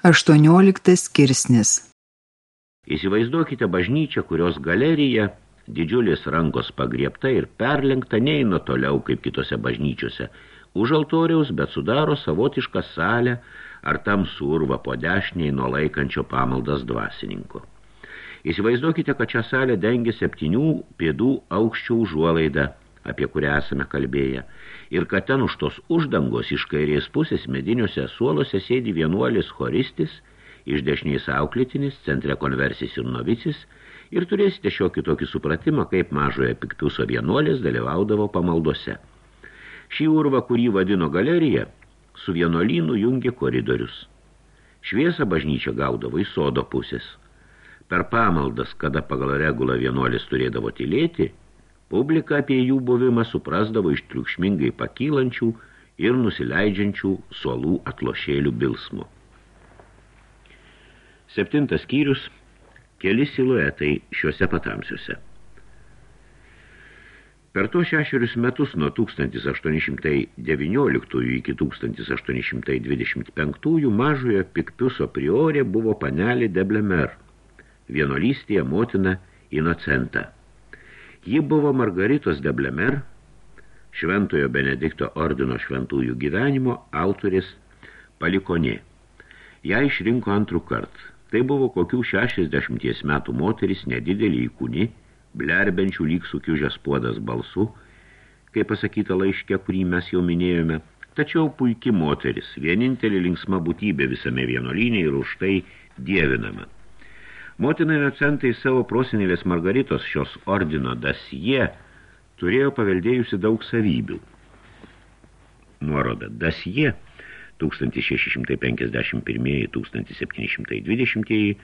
18 skirsnis Įsivaizduokite bažnyčią, kurios galerija didžiulės rankos pagriepta ir perlenkta neina toliau kaip kitose bažnyčiose. Už altoriaus, bet sudaro savotišką salę ar tam survą po dešiniai nuo laikančio pamaldas dvasininko. Įsivaizduokite, kad šią salę dengia septynių pėdų aukščių užuolaidą, apie kurią esame kalbėję ir kad ten už tos uždangos iš kairės pusės mediniuose suoluose sėdi vienuolis choristis, iš dešiniais auklėtinis, centre konversis ir novicis, ir turėsite šiokį tokį supratimą, kaip mažoje piktuso vienuolis dalyvaudavo pamaldose. Šį urvą, kurį vadino galerija, su vienuolynu jungė koridorius. Šviesą bažnyčia gaudavo į sodo pusės. Per pamaldas, kada pagal regulą vienuolis turėdavo tylėti, Publika apie jų buvimą suprasdavo iš triukšmingai pakylančių ir nusileidžiančių suolų atlošėlių bilsmo. Septintas skyrius – keli siluetai šiuose patamsiuose. Per to šešerius metus nuo 1819 iki 1825 mažojo Pikpiuso priorė buvo panelė Deblemer, vienolystėje motina Inocenta – Ji buvo Margaritos de Blemer, Šventojo Benedikto ordino šventųjų gyvenimo autorės palikonė. Ja išrinko antrų kart. Tai buvo kokių 60 metų moteris, nedidelį įkūni, blerbenčių lyg sukiužęs puodas balsu, kaip pasakyta laiške, kurį mes jau minėjome, tačiau puiki moteris, vienintelė linksma būtybė visame vienolyne ir už tai dievinama. Motina Inocentai savo prosinėlės Margaritos šios ordino dasie turėjo paveldėjusi daug savybių. Nuoroda dasie 1651-1720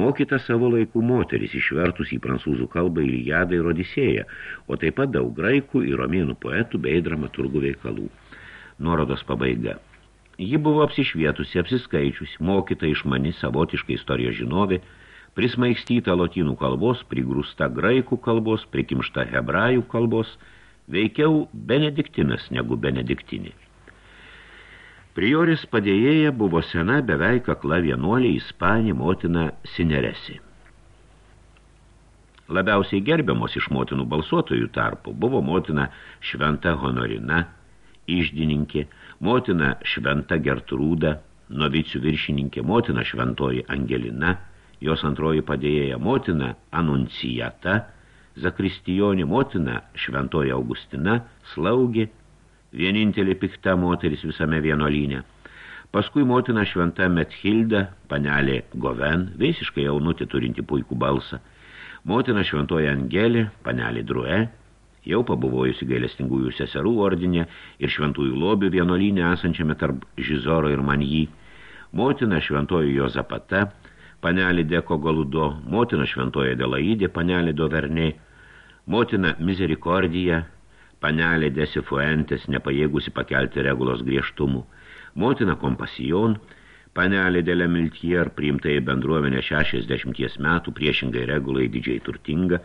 mokyta savo laikų moteris išvertus į prancūzų kalbą Iliadą ir Odisėją, o taip pat daug graikų ir romėnų poetų bei dramaturgų veikalų. Nuorodos pabaiga. Ji buvo apsišvietusi, apsiskaičiusi, mokyta išmani, savotiškai istorijos žinovė, prismaigstyta lotynų kalbos, prigrūsta graikų kalbos, prikimšta hebrajų kalbos, veikiau benediktinas negu benediktinė. Prioris padėjėja buvo sena beveik akla vienuolė Ispanė motina Sineresi. Labiausiai gerbiamos iš motinų balsuotojų tarpų buvo motina Šventa Honorina, išdininkė, motina Šventa Gertrūda, novicių viršininkė, motina Šventoji Angelina – jos antroji padėjėja motina Anuncijata, Zakristijonė motina Šventoji Augustina, slaugė, vienintelė pikta moteris visame vienolyne. Paskui motina Šventa Methilda, panelė Goven, visiškai jaunutė turinti puikų balsą. Motina Šventoji Angelė, panelė Drue, jau pabuvojusi gailestingųjų seserų ordinė ir šventųjų lobių vienolyne esančiame tarp Žizoro ir Manjį. Motina Šventoji Jozapata, panelį Deko Galudo, motina Šventoje Delaidė, panelį Dovernė, motina Misericordija, panelė Desifuentes, nepajėgusi pakelti regulos griežtumų, motina Kompasijon, panelė Dele Miltier, priimta į bendruomenę 60 metų, priešingai regulai didžiai turtinga,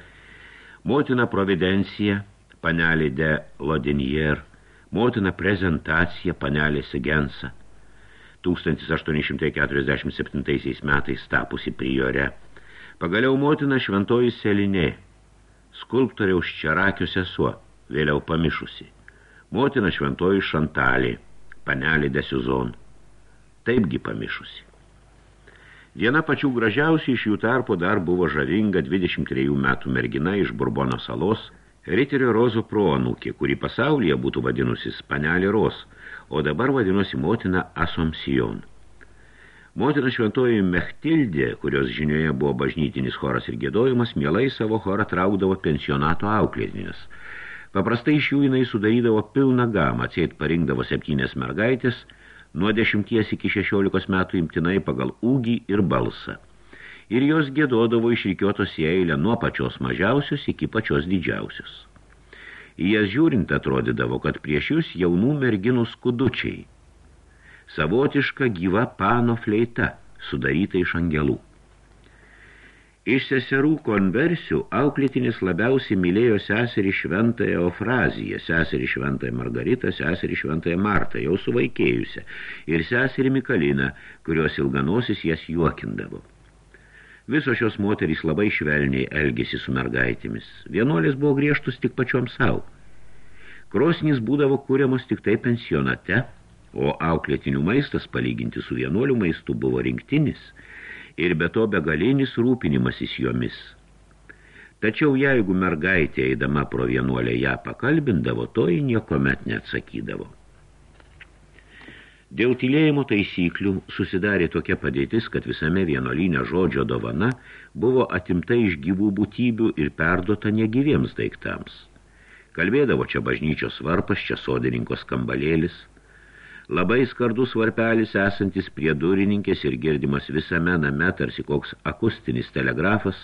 motina Providencija, panelė de Lodinier, motina Prezentacija, panelė Sigensa, 1847 metais tapusi priore. Pagaliau motina šventoji Selinė, skulptoriaus Čerakio sesuo, vėliau pamišusi. Motina šventoji Šantalė, panelė de Siuzon, taipgi pamišusi. Viena pačių gražiausių iš jų tarpo dar buvo žavinga 23 metų mergina iš Burbono salos, Riterio Rozo proanūkė, kuri pasaulyje būtų vadinusis panelė Ros – o dabar vadinosi motina Asomsijon. Motina šventoji Mechtildė, kurios žinioje buvo bažnytinis choras ir gėdojimas, mielai savo chorą traukdavo pensionato auklėtinis. Paprastai iš jų jinai sudarydavo pilną gamą, atseit parinkdavo septynės mergaitės, nuo dešimties iki šešiolikos metų imtinai pagal ūgį ir balsą. Ir jos gėdodavo išrikiuotos į eilę nuo pačios mažiausios iki pačios didžiausios. Į jas žiūrint atrodydavo, kad prieš jūs jaunų merginų skudučiai. Savotiška gyva pano fleita, sudaryta iš angelų. Iš seserų konversių auklėtinis labiausiai mylėjo seserį šventąją Ofraziją, seserį šventąją Margaritą, seserį šventąją Martą, jau suvaikėjusią, ir seserį Mikaliną, kurios ilganosis jas juokindavo. Visos šios moterys labai švelniai elgėsi su mergaitėmis. Vienuolės buvo griežtus tik pačiom savo. Krosnys būdavo kūriamos tik tai pensionate, o auklėtinių maistas palyginti su vienuolių maistu buvo rinktinis – ir be to begalinis rūpinimasis jomis. Tačiau jeigu mergaitė eidama pro vienuolę ją pakalbindavo, to į niekomet neatsakydavo. Dėl tylėjimo taisyklių susidarė tokia padėtis, kad visame vienolyne žodžio dovana buvo atimta iš gyvų būtybių ir perduota negyviems daiktams. Kalbėdavo čia bažnyčios varpas, čia sodininkos kambalėlis – Labai skardus varpelis esantis prie durininkės ir girdimas visame name, tarsi koks akustinis telegrafas,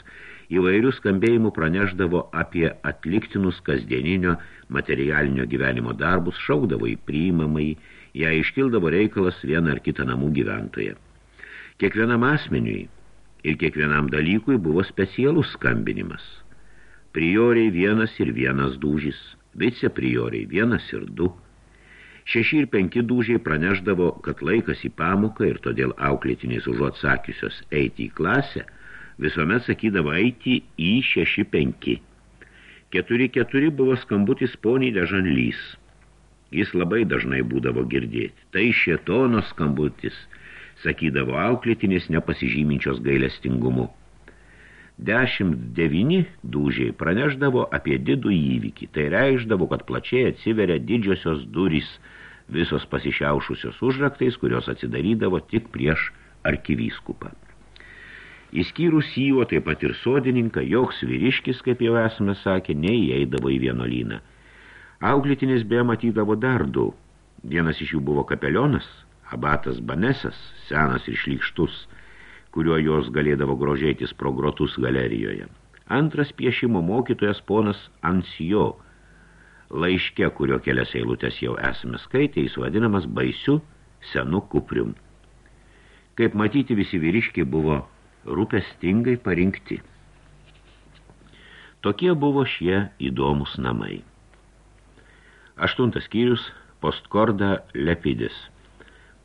įvairių skambėjimų praneždavo apie atliktinus kasdieninio materialinio gyvenimo darbus, šaukdavo į priimamai, ją iškildavo reikalas vieną ar kitą namų gyventoje. Kiekvienam asmeniui ir kiekvienam dalykui buvo specialus skambinimas. Prioriai vienas ir vienas dūžis, viceprioriai vienas ir du – Šeši ir penki dūžiai praneždavo, kad laikas į pamoką ir todėl auklėtiniais užuot sakiusios eiti į klasę, visuomet sakydavo eiti į šeši penki. Keturi keturi buvo skambutis poniai Dežanlys. Jis labai dažnai būdavo girdėti. Tai šietono skambutis, sakydavo auklėtinis nepasižyminčios gailestingumu. Dešimt devini dūžiai praneždavo apie didų įvykį. Tai reikšdavo, kad plačiai atsiveria didžiosios durys – visos pasišiaušusios užraktais, kurios atsidarydavo tik prieš arkivyskupą. Įskyrus jį, o taip pat ir sodininką, joks vyriškis, kaip jau esame sakę, neįeidavo į vienolyną. Auklėtinis be matydavo dar du. Vienas iš jų buvo kapelionas, abatas Banesas, senas ir šlykštus, kuriuo jos galėdavo grožėtis pro grotus galerijoje. Antras piešimo mokytojas ponas Ansijo – laiške, kurio kelias eilutės jau esame skaitę, jis vadinamas baisiu senu kuprium. Kaip matyti, visi vyriškiai buvo rūpestingai parinkti. Tokie buvo šie įdomus namai. Aštuntas skyrius – postkorda lepidis,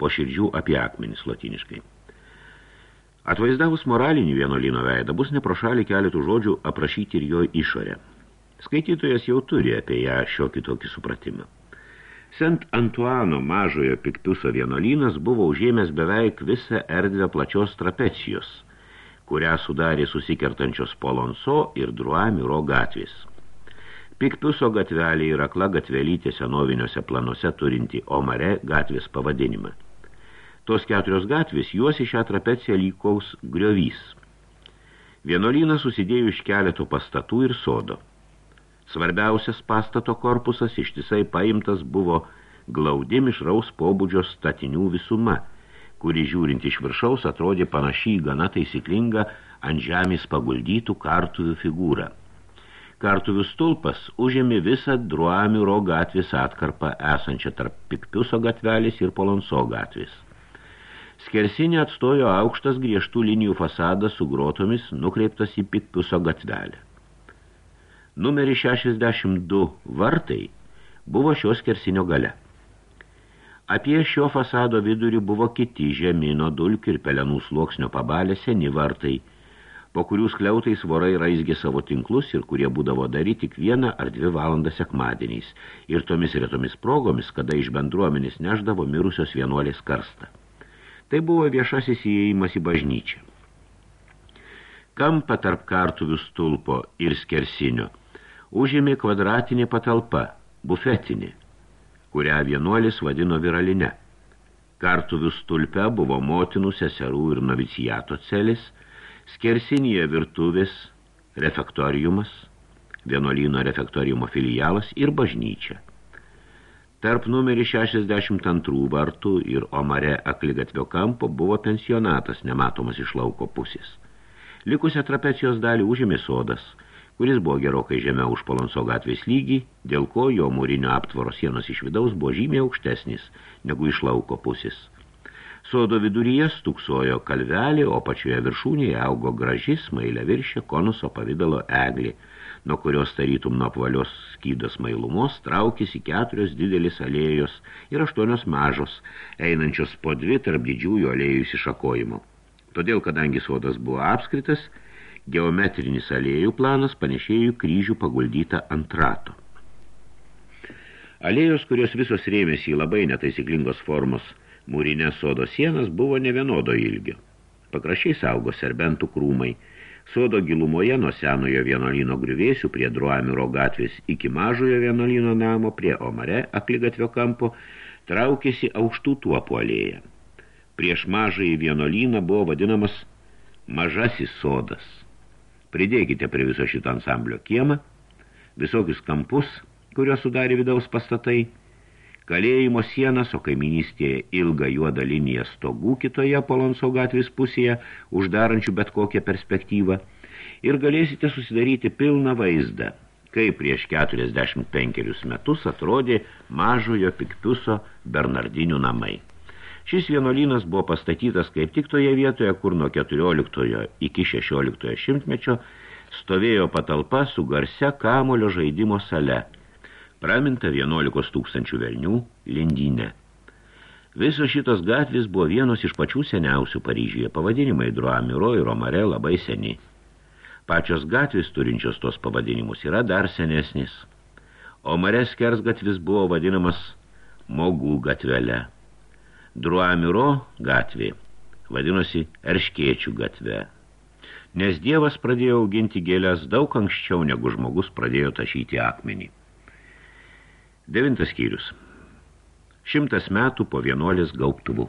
po širdžių apie akmenis latiniškai. Atvaizdavus moralinį vienuolino veidą, bus neprošalį keletų žodžių aprašyti ir jo išorę – Skaitytojas jau turi apie ją šiokį tokį supratimą. Sent Antuano mažojo Piktuso vienolynas buvo užėmęs beveik visą erdvę plačios trapecijos, kurią sudarė susikertančios Polonso ir Druamiro gatvės. Piktuso gatvelė yra akla gatvelytė senoviniuose planuose turinti Omare gatvės pavadinimą. Tos keturios gatvės juos į šią trapeciją lygaus griovys. Vienolynas susidėjo iš keletų pastatų ir sodo. Svarbiausias pastato korpusas ištisai paimtas buvo glaudi mišraus pobūdžio statinių visuma, kuri žiūrint iš viršaus atrodė panašiai gana taisyklinga ant žemės paguldytų kartuvių figūrą. Kartuvių stulpas užėmė visą Druamiro gatvės atkarpą esančią tarp Pikpiuso gatvelės ir Polonso gatvės. Skersinė atstojo aukštas griežtų linijų fasadas su grotomis nukreiptas į Pikpiuso gatvelę. Numeris 62 vartai buvo šios kersinio gale. Apie šio fasado vidurį buvo kiti žemino dulkių ir pelenų sluoksnio pabalė seni vartai, po kurių skliautais vorai raizgė savo tinklus ir kurie būdavo daryti tik vieną ar dvi valandas sekmadieniais ir tomis retomis progomis, kada iš bendruomenės neždavo mirusios vienuolės karstą. Tai buvo viešasis įėjimas į bažnyčią. Kampa tarp kartuvių stulpo ir skersinio – užėmė kvadratinė patalpa, bufetinė, kurią vienuolis vadino viraline. Kartuvių stulpe buvo motinų, seserų ir novicijato celis, skersinėje virtuvės, refektoriumas, vienuolyno refektoriumo filialas ir bažnyčia. Tarp numerį 62 vartų ir Omare akligatvio kampo buvo pensionatas nematomas iš lauko pusės. Likusią trapecijos dalį užėmė sodas – kuris buvo gerokai žemiau už Polonso gatvės lygį, dėl ko jo mūrinio aptvaro sienos iš vidaus buvo žymiai aukštesnis negu iš lauko pusės. Sodo viduryje stuksojo kalvelė, o pačioje viršūnėje augo graži smailė viršė konuso pavidalo eglė, nuo kurios tarytum nuo apvalios skydos mailumos traukėsi keturios didelis alėjos ir aštuonios mažos, einančios po dvi tarp didžiųjų alėjų įsišakojimo. Todėl, kadangi sodas buvo apskritas, geometrinis alėjų planas panešėjo kryžių paguldytą ant rato. Alėjos, kurios visos rėmėsi į labai netaisyklingos formos – Mūrinės sodo sienas buvo nevienodo ilgio. Pakrašiai saugo serbentų krūmai. Sodo gilumoje nuo senojo vienolino griuvėsių prie Druamiro gatvės iki mažojo vienolino namo prie Omare akligatvio kampo traukėsi aukštų tuopų alėja. Prieš mažąjį vienoliną buvo vadinamas mažasis sodas. Pridėkite prie viso šito ansamblio kiemą, visokius kampus, kurios sudarė vidaus pastatai – kalėjimo sienas, o kaiminystėje ilga juoda linija stogų kitoje Polonso gatvės pusėje, uždarančių bet kokią perspektyvą, ir galėsite susidaryti pilną vaizdą, kaip prieš 45 metus atrodė mažojo Piktuso Bernardinių namai. Šis vienolynas buvo pastatytas kaip tik toje vietoje, kur nuo 14 iki 16 šimtmečio stovėjo patalpa su garse kamulio žaidimo sale – praminta 11 tūkstančių velnių lindynė. Visos šitos gatvės buvo vienos iš pačių seniausių Paryžiuje, pavadinimai Druamiro ir Romare labai seni. Pačios gatvės turinčios tos pavadinimus yra dar senesnis. O Marės kersgatvis buvo vadinamas Mogų gatvele. Druamiro gatvė vadinosi Erškiečių gatve. Nes Dievas pradėjo auginti gėlės daug anksčiau, negu žmogus pradėjo tašyti akmenį. Devintas skyrius. Šimtas metų po vienuolės gaubtuvų.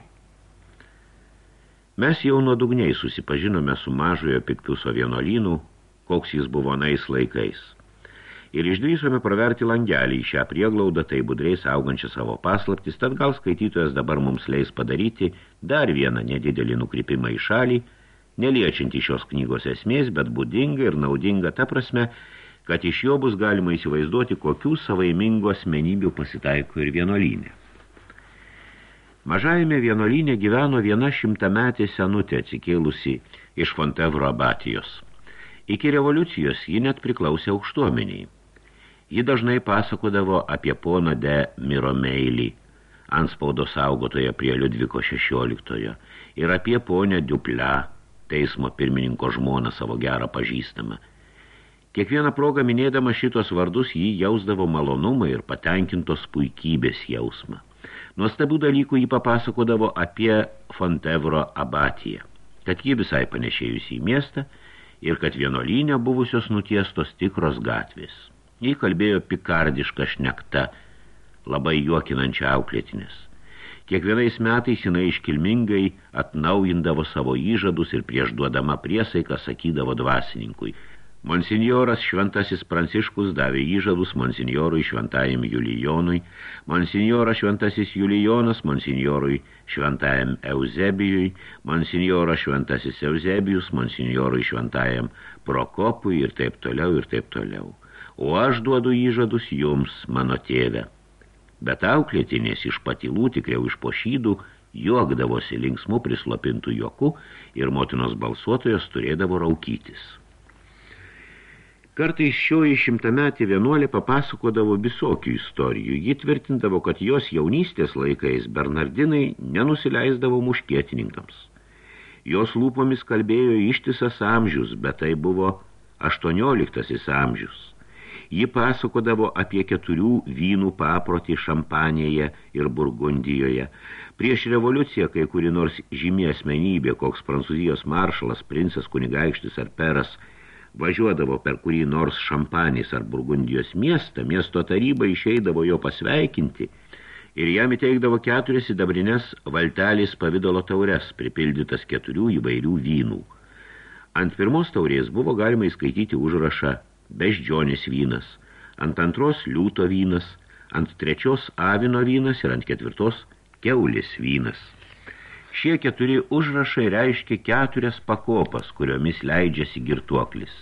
Mes jau nuodugniai susipažinome su mažojo piktuso vienuolynų, koks jis buvo nais laikais. Ir išdrysome praverti langelį į šią prieglaudą, tai budreis augančią savo paslaptis, tad gal skaitytojas dabar mums leis padaryti dar vieną nedidelį nukrypimą į šalį, neliečiantį šios knygos esmės, bet būdinga ir naudinga ta prasme, kad iš jo bus galima įsivaizduoti, kokių savaimingų asmenybių pasitaiko ir vienuolynė. Mažajame vienuolynė gyveno viena šimtametė senutė atsikėlusi iš Fontevro abatijos. Iki revoliucijos ji net priklausė aukštuomeniai. Ji dažnai pasakodavo apie poną de Miromeilį, ant spaudos saugotoje prie Liudviko XVI, ir apie ponę Duplę, teismo pirmininko žmoną savo gerą pažįstamą – Kiekvieną progą minėdama šitos vardus jį jausdavo malonumą ir patenkintos puikybės jausmą. Nuostabių dalykų jį papasakodavo apie Fontevro abatiją, kad ji visai panešėjusi į miestą ir kad vienuolynė buvusios nutiestos tikros gatvės. Jį kalbėjo pikardiška šnekta, labai juokinančia auklėtinės. Kiekvienais metais jinai iškilmingai atnaujindavo savo įžadus ir prieš duodama priesaiką sakydavo dvasininkui – Monsinjoras šventasis Pranciškus davė įžadus monsinjorui šventajam Julijonui, monsinjoras šventasis Julijonas monsinjorui šventajam Euzebijui, monsinjoras šventasis Euzebijus monsinjorui šventajam Prokopui ir taip toliau ir taip toliau. O aš duodu įžadus jums, mano tėve. Bet auklėtinės iš patilų tikriau iš pošydų juokdavosi linksmų prislopintų juoku ir motinos balsuotojos turėdavo raukytis. Kartais šioji šimtametė vienuolė papasakodavo visokių istorijų. Ji tvirtindavo, kad jos jaunystės laikais Bernardinai nenusileisdavo muškietininkams. Jos lūpomis kalbėjo ištisas amžius, bet tai buvo 18 amžius. Ji pasakodavo apie keturių vynų paprotį Šampanėje ir Burgundijoje. Prieš revoliuciją, kai kuri nors žymė asmenybė, koks prancūzijos maršalas, princas, kunigaikštis ar peras – važiuodavo per kurį nors šampanys ar Burgundijos miestą, miesto taryba išeidavo jo pasveikinti ir jam įteikdavo keturias įdabrinės valtelės pavidalo taures, pripildytas keturių įvairių vynų. Ant pirmos taurės buvo galima įskaityti užrašą beždžionis vynas, ant antros liūto vynas, ant trečios avino vynas ir ant ketvirtos keulis vynas. Šie keturi užrašai reiškia keturias pakopas, kuriomis leidžiasi girtuoklis.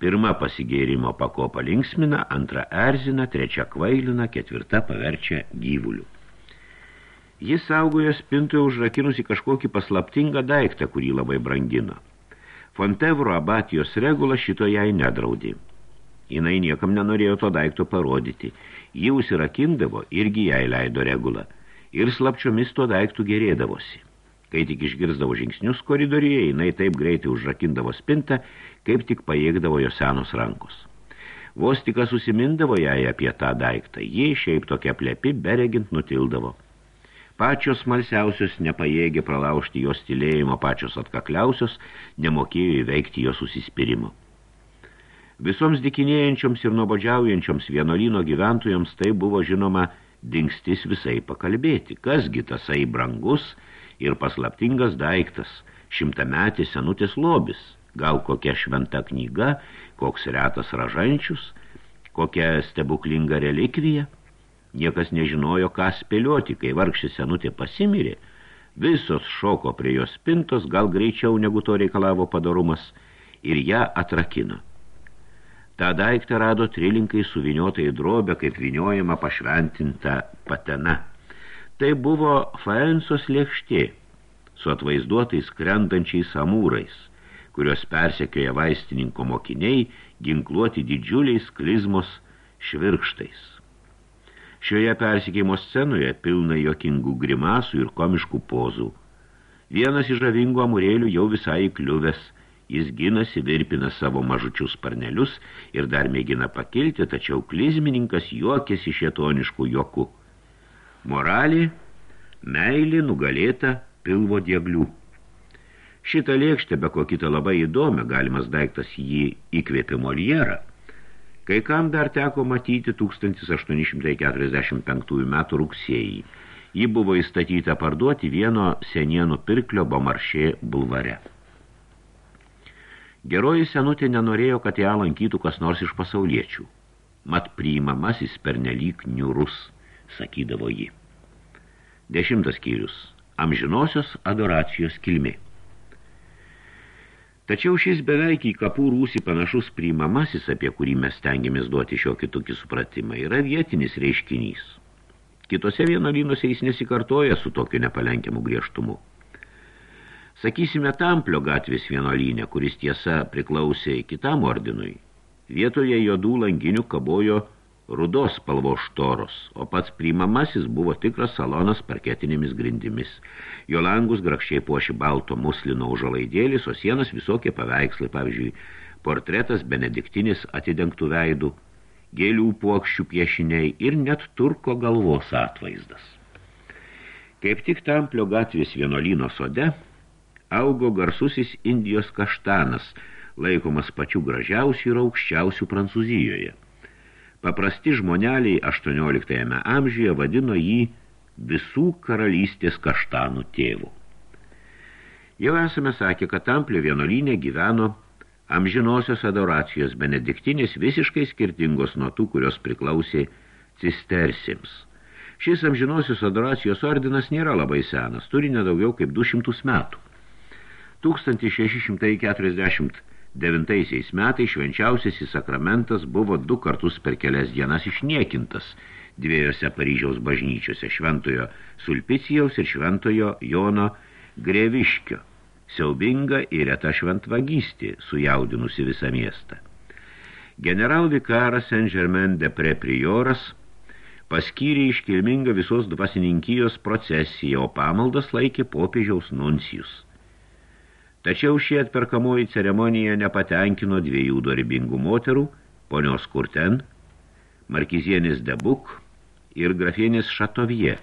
Pirma pasigėrimo pakopa linksmina, antra erzina, trečia kvailina, ketvirta paverčia gyvulių. Jis saugojo spintoje užrakinusi kažkokį paslaptingą daiktą, kurį labai brangino. Fontevro abatijos regula šito jai nedraudė. Jinai niekam nenorėjo to daikto parodyti. Ji užsirakindavo, irgi jai leido regulą. Ir slapčiomis to daiktų gerėdavosi. Kai tik išgirsdavo žingsnius koridoriuje, jinai taip greitai užrakindavo spintą, kaip tik pajėgdavo jo senos rankos. Vos tik susimindavo jai apie tą daiktą, jie šiaip tokia plepi, beregint nutildavo. Pačios smalsiausios nepajėgė pralaužti jos tylėjimo, pačios atkakliausios nemokėjo įveikti jos susispirimo. Visoms dikinėjančioms ir nuobodžiaujančioms vienolino gyventojams tai buvo žinoma dingstis visai pakalbėti, kasgi tasai brangus ir paslaptingas daiktas, šimtametis senutis lobis, gal kokia šventa knyga, koks retas ražančius, kokia stebuklinga relikvija – Niekas nežinojo, ką spėlioti, kai vargšė senutė pasimirė. Visos šoko prie jos spintos, gal greičiau negu to reikalavo padarumas, ir ją atrakino. Ta daiktą rado trilinkai suviniotai drobę, kaip viniojama pašventinta patena. Tai buvo Faensos lėkštė, su atvaizduotais krentančiais amūrais, kurios persekioja vaistininko mokiniai, ginkluoti didžiuliais klizmos švirkštais. Šioje persikėjimo scenoje pilna jokingų grimasų ir komiškų pozų. Vienas iš žavingų amurėlių jau visai kliuvęs. Jis ginasi, virpina savo mažučius sparnelius ir dar mėgina pakilti, tačiau klizmininkas juokėsi šetoniškų jokų. Moralė, meilė nugalėta pilvo dieglių. Šitą lėkštę, be ko kitą labai įdomią, galimas daiktas jį įkvėpė Molierą – Kai kam dar teko matyti 1845 metų rugsėjį. Ji buvo įstatyta parduoti vieno senienų pirklio Bomaršė bulvare. Geroji senutė nenorėjo, kad ją lankytų kas nors iš pasauliečių. Mat priimamasis pernelyg niurus, sakydavo ji. Dešimtas skyrius. Amžinosios adoracijos kilmė. Tačiau šis beveik į kapų rūsį panašus priimamasis, apie kurį mes stengiamės duoti šiokį tokį supratimą, yra vietinis reiškinys. Kitose vienolynuose jis nesikartoja su tokiu nepalenkiamu griežtumu. Sakysime Tamplio gatvės vienolynė, kuris tiesa priklausė kitam ordinui. Vietoje jodų langinių kabojo rudos spalvos štoros, o pats priimamasis buvo tikras salonas parketinėmis grindimis. Jo langus grakščiai puoši balto muslino užalaidėlis, o sienas visokie paveikslai, pavyzdžiui, portretas benediktinis atidengtų veidų, gėlių puokščių piešiniai ir net turko galvos atvaizdas. Kaip tik Tamplio gatvės vienolino sode augo garsusis Indijos kaštanas, laikomas pačiu gražiausių ir aukščiausių Prancūzijoje – Paprasti žmoneliai 18 amžiuje vadino jį visų karalystės kaštanų tėvų. Jau esame sakę, kad Tamplio vienuolynė gyveno amžinosios adoracijos benediktinės visiškai skirtingos nuo tų, kurios priklausė cistersėms. Šis amžinosios adoracijos ordinas nėra labai senas, turi nedaugiau kaip 200 metų. 1640 Devintaisiais metais švenčiausiasis sakramentas buvo du kartus per kelias dienas išniekintas dviejose Paryžiaus bažnyčiose šventojo Sulpicijaus ir šventojo Jono Greviškio. Siaubinga ir reta šventvagystė, sujaudinusi visą miestą. Generalvikaras Saint-Germain de Preprioras paskyrė iškilmingą visos dvasininkijos procesiją, o pamaldas laikė popiežiaus nuncijus – Tačiau šie atperkamoji ceremonija nepatenkino dviejų dorybingų moterų, ponios Kurten, markizienis Debuk ir grafienės Šatovie.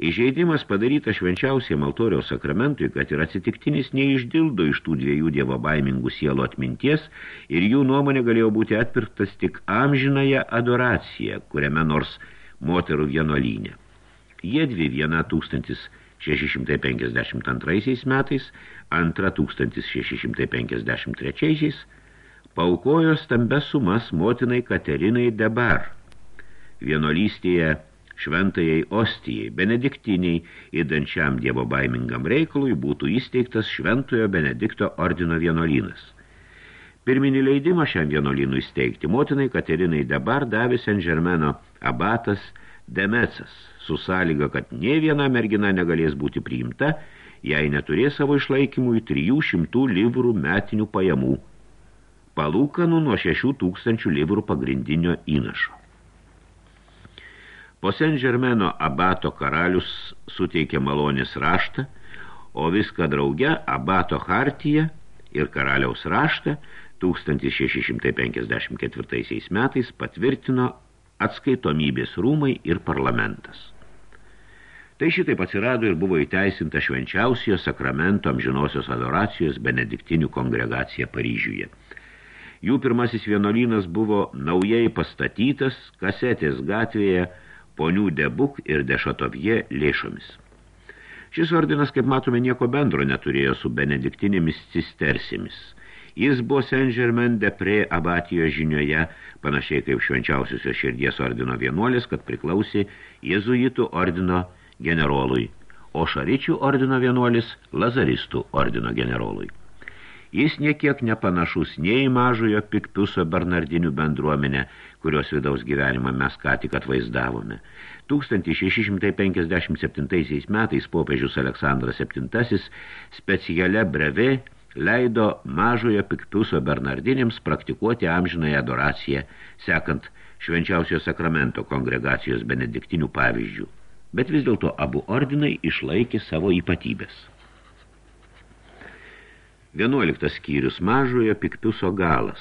Įžeidimas padarytas švenčiausiai altoriaus sakramentui, kad ir atsitiktinis neišdildo iš tų dviejų dievo baimingų sielo atminties ir jų nuomonė galėjo būti atpirktas tik amžinąją adoraciją, kuriame nors moterų vienolyne. Jie dvi viena 1652 metais antrą 1653 paukojo stambes sumas motinai Katerinai Debar, vienolystėje šventajai ostijai, benediktiniai, įdančiam dievo baimingam reikalui būtų įsteigtas šventojo Benedikto ordino vienolynas. Pirminį leidimą šiam vienolynui steigti motinai Katerinai Debar davė Saint Germaino abatas Demecas su sąlyga, kad ne viena mergina negalės būti priimta, jei neturės savo išlaikymui 300 livrų metinių pajamų, palūkanų nuo 6 tūkstančių livrų pagrindinio įnašo. Po Saint-Germaino abato karalius suteikė malonės raštą, o viską drauge abato hartiją ir karaliaus raštą 1654 metais patvirtino atskaitomybės rūmai ir parlamentas. Tai šitaip atsirado ir buvo įteisinta švenčiausiojo sakramento amžinosios adoracijos benediktinių kongregacija Paryžiuje. Jų pirmasis vienolynas buvo naujai pastatytas kasetės gatvėje ponių Debuk ir Dešatovje lėšomis. Šis ordinas, kaip matome, nieko bendro neturėjo su benediktinėmis cistersėmis. Jis buvo Saint-Germain de Pré abatijos žinioje, panašiai kaip švenčiausiosios širdies ordino vienuolis, kad priklausė jezuitų ordino generolui, o šaričių ordino vienuolis Lazaristų ordino generolui. Jis niekiek nepanašus nei mažojo pikpiuso Bernardinių bendruomenę, kurios vidaus gyvenimą mes ką tik atvaizdavome. 1657 metais popiežius Aleksandras VII specialia breve leido mažojo pikpiuso Bernardinėms praktikuoti amžinąją adoraciją, sekant švenčiausio sakramento kongregacijos benediktinių pavyzdžių. Bet vis dėlto abu ordinai išlaikė savo ypatybės. 11 skyrius mažojo pikpiuso galas.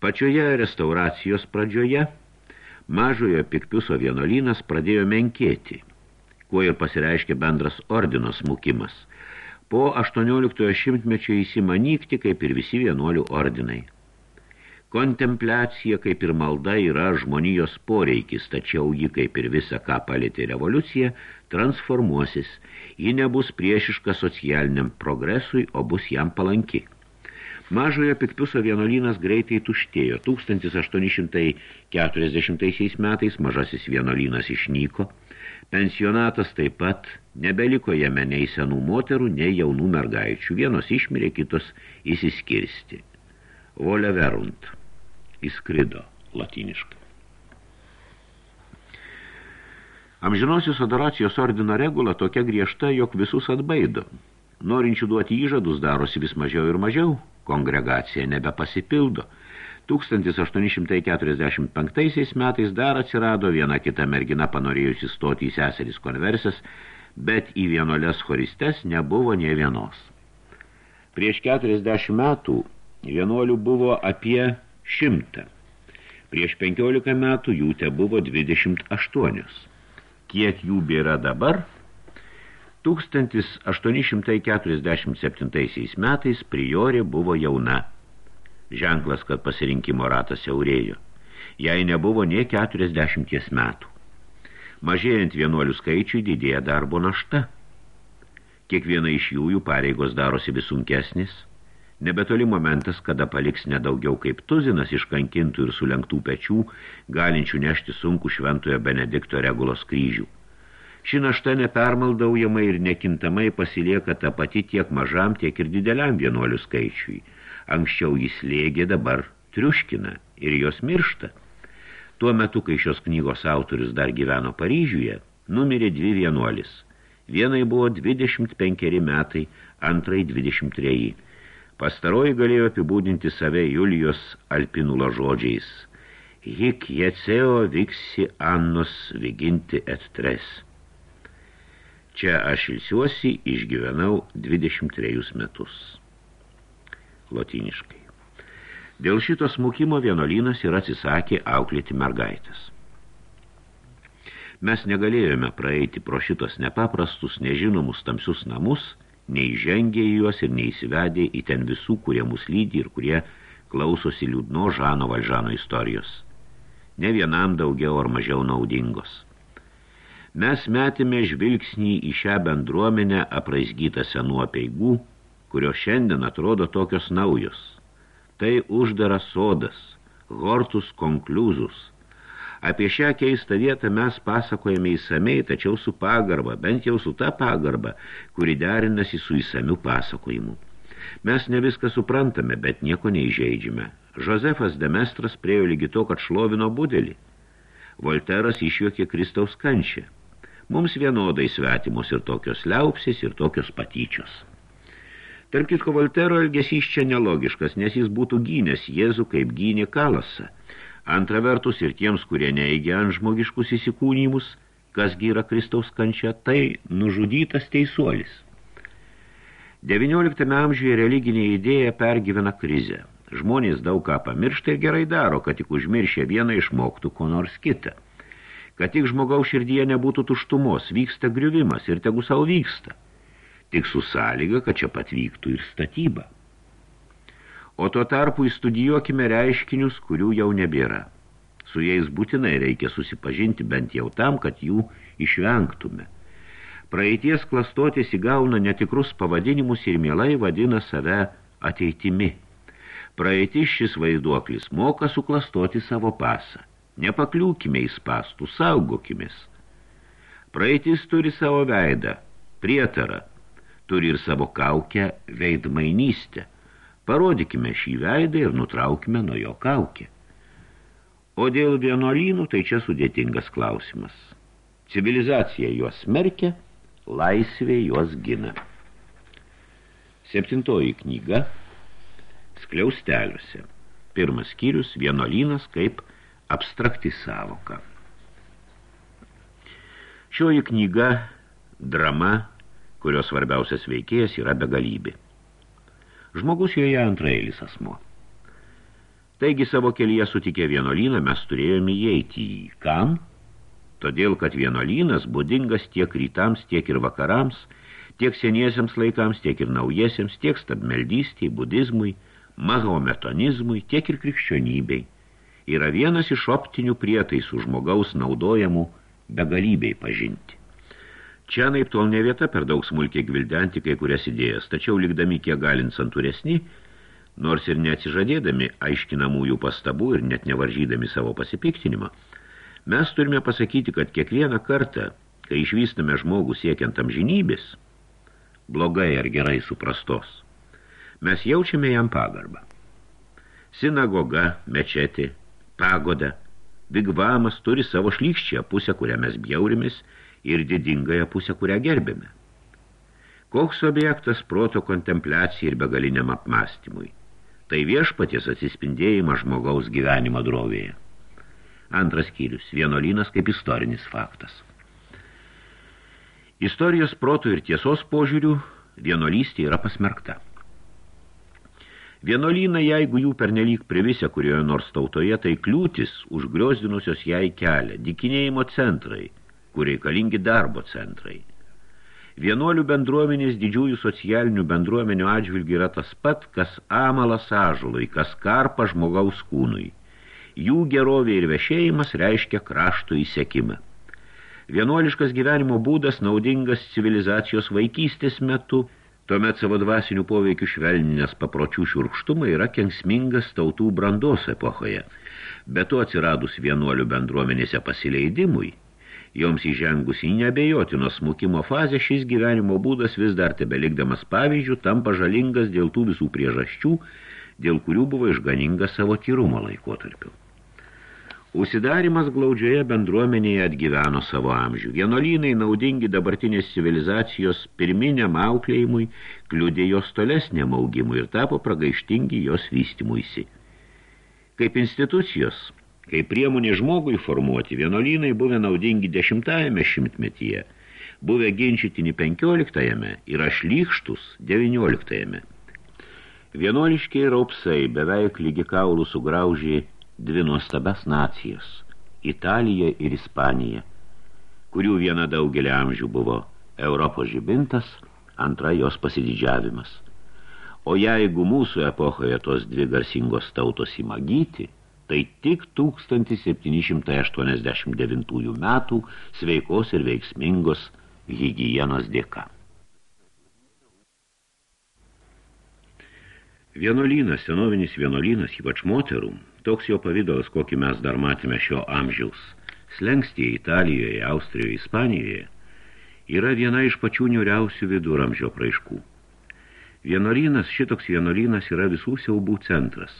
Pačioje restauracijos pradžioje mažojo pikpiuso vienolynas pradėjo menkėti, kuo ir pasireiškė bendras ordino smukimas. Po 18 šimtmečio įsimanykti, kaip ir visi vienuolių ordinai. Kontempliacija, kaip ir malda, yra žmonijos poreikis, tačiau ji, kaip ir visa, ką palėtė revoliucija, transformuosis. Ji nebus priešiška socialiniam progresui, o bus jam palanki. Mažojo Pikpiuso vienolynas greitai tuštėjo. 1840 metais mažasis vienolynas išnyko. Pensionatas taip pat nebeliko jame nei senų moterų, nei jaunų mergaičių. Vienos išmirė, kitos įsiskirsti. Volė verunt. Įskrido latiniškai. Amžinosios adoracijos ordino regula tokia griežta, jog visus atbaido. Norinčių duoti įžadus darosi vis mažiau ir mažiau, kongregacija nebepasipildo. 1845 metais dar atsirado viena kita mergina panorėjusi stoti į seseris konversės, bet į vienolės choristes nebuvo nie vienos. Prieš 40 metų vienuolių buvo apie šimtą. Prieš 15 metų jų te buvo 28. Kiek jų bėra dabar? 1847 metais priorė buvo jauna. Ženklas, kad pasirinkimo ratas siaurėjo. Jai nebuvo nie 40 metų. Mažėjant vienuolių skaičiui didėja darbo našta. Kiekviena iš jų jų pareigos darosi vis sunkesnis – Nebetoli momentas, kada paliks nedaugiau kaip tuzinas iškankintų ir sulenktų pečių, galinčių nešti sunku šventojo Benedikto regulos kryžių. Ši našta nepermaldaujamai ir nekintamai pasilieka ta pati tiek mažam, tiek ir dideliam vienuolių skaičiui. Anksčiau jis lėgė, dabar triuškina ir jos miršta. Tuo metu, kai šios knygos autorius dar gyveno Paryžiuje, numirė dvi vienuolis. Vienai buvo 25 metai, antrai 23. Pastaroji galėjo apibūdinti save Julijos Alpinulo žodžiais. Hik jeceo viksi annos viginti et tres. Čia aš ilsiuosi išgyvenau 23 metus. Lotiniškai. Dėl šito smukimo vienolynas ir atsisakė auklėti mergaitės. Mes negalėjome praeiti pro šitos nepaprastus, nežinomus tamsius namus – neįžengė į juos ir neįsivedė į ten visų, kurie mus lydi ir kurie klausosi liūdno Žano Valžano istorijos. Ne vienam daugiau ar mažiau naudingos. Mes metėme žvilgsnį į šią bendruomenę apraizgytą senų apeigų, kurios šiandien atrodo tokios naujos. Tai uždaras sodas, hortus konkliuzus – Apie šią keistą vietą mes pasakojame įsamei, tačiau su pagarba, bent jau su ta pagarba, kuri derinasi su įsamiu pasakojimu. Mes ne viską suprantame, bet nieko neįžeidžiame. Josefas Demestras priejo lygi to, kad šlovino budelį. Volteras išjuokė Kristaus kančią. Mums vienodai svetimos ir tokios liaupsės, ir tokios patyčios. Tarp kitko, Voltero elgesys čia nelogiškas, nes jis būtų gynęs Jėzų kaip gynė Kalasą. Antra vertus ir tiems, kurie neigia ant žmogiškus įsikūnymus, kasgi yra Kristaus kančia, tai nužudytas teisuolis. XIX amžiuje religinė idėja pergyvena krizę. Žmonės daug ką pamiršta ir gerai daro, kad tik užmiršę vieną išmoktų ko nors kitą. Kad tik žmogaus širdyje nebūtų tuštumos, vyksta griuvimas ir tegu savo vyksta. Tik su sąlyga, kad čia pat vyktų ir statyba. O tuo tarpu įstudijuokime reiškinius, kurių jau nebėra. Su jais būtinai reikia susipažinti bent jau tam, kad jų išvengtume. Praeities klastotės įgauna netikrus pavadinimus ir mielai vadina save ateitimi. Praeitis šis vaiduoklis moka suklastoti savo pasą. Nepakliūkime į spastų, saugokimės. Praeitis turi savo veidą, prietarą, turi ir savo kaukę veidmainystę. Parodykime šį veidą ir nutraukime nuo jo kaukę. O dėl vienuolynų tai čia sudėtingas klausimas. Civilizacija juos smerkia, laisvė juos gina. Septintoji knyga – skliausteliuose. Pirmas skyrius – vienolynas kaip abstrakti savoka. Šioji knyga – drama, kurios svarbiausias veikėjas yra begalybė. Žmogus joje antrailis asmo. Taigi savo kelyje sutikę vienolyną mes turėjome įeiti į kam? Todėl, kad vienolynas būdingas tiek rytams, tiek ir vakarams, tiek seniesiams laikams, tiek ir naujiesiems, tiek stabmeldystėj, budizmui – mahometonizmui, tiek ir krikščionybei, yra vienas iš optinių prietaisų žmogaus naudojamų begalybei pažinti. Čia naip tol ne vieta per daug smulkiai gvildenti kai kurias idėjas, tačiau likdami kiek galint santūresni, nors ir neatsižadėdami aiškinamųjų pastabų ir net nevaržydami savo pasipiktinimą, mes turime pasakyti, kad kiekvieną kartą, kai išvystame žmogų siekiant amžinybės, blogai ar gerai suprastos, mes jaučiame jam pagarbą. Sinagoga, mečetė, pagoda, vigvamas turi savo šlykščią pusę, kurią mes bjaurimės, ir didingąją pusę, kurią gerbėme. Koks objektas proto kontempliacijai ir begaliniam apmastymui? Tai viešpaties atsispindėjimas žmogaus gyvenimo drovėje. Antras skyrius – vienolynas kaip istorinis faktas. Istorijos protų ir tiesos požiūrių vienolystė yra pasmerkta. Vienuolynai, jeigu jų pernelyg privisę kurioje nors tautoje, tai kliūtis užgriozdinusios jai kelią, dikinėjimo centrai, kur reikalingi darbo centrai. Vienuolių bendruomenės didžiųjų socialinių bendruomenių atžvilgių yra tas pat, kas amalas ažului, kas karpa žmogaus kūnui. Jų gerovė ir vešėjimas reiškia krašto įsekimą. Vienuoliškas gyvenimo būdas naudingas civilizacijos vaikystės metu – Tuomet savo dvasinių poveikių švelninės papročių šiurkštumai yra kenksmingas tautų brandos epochoje. Be to atsiradus vienuolių bendruomenėse pasileidimui, joms įžengus į neabejotino smukimo fazę, šis gyvenimo būdas vis dar tebelikdamas pavyzdžių tampa žalingas dėl tų visų priežasčių, dėl kurių buvo išganingas savo tyrumo laikotarpiu. Užsidarimas glaudžioje bendruomenėje atgyveno savo amžių. Vienolynai naudingi dabartinės civilizacijos pirminiam auklėjimui, kliudė jos tolesniam augimui ir tapo pragaištingi jos vystimuisi. Kaip institucijos, kaip priemonė žmogui formuoti, vienolynai buvę naudingi dešimtajame šimtmetyje, buvę ginčytini penkioliktajame ir ašlykštus devynioliktajame. Vienuoliškiai raupsai beveik lygi kaulų sugraužė dvi nuostabes nacijas – Italija ir Ispanija, kurių viena daugelį amžių buvo Europos žibintas, antra jos pasididžiavimas. O jeigu mūsų epochoje tos dvi garsingos tautos įmagyti, tai tik 1789 metų sveikos ir veiksmingos higienos dėka. Vienolynas, senovinis vienolynas, ypač moterų, toks jo pavydalas, kokį mes dar matėme šio amžiaus, slengstyje Italijoje, Austrijoje, Ispanijoje, yra viena iš pačių niuriausių viduramžio praiškų. Vienolynas, šitoks vienolynas yra visų siaubų centras.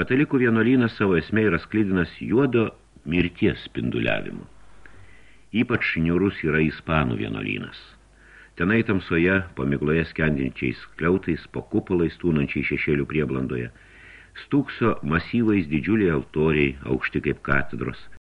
Katalikų vienolynas savo esmė yra sklidinas juodo mirties spinduliavimu. Ypač niurus yra ispanų vienolynas. Tenai tamsoje, pamigloje skendinčiais kliautais, po kupolais tūnančiai šešėlių prieblandoje, stūkso masyvais didžiuliai altoriai, aukšti kaip katedros –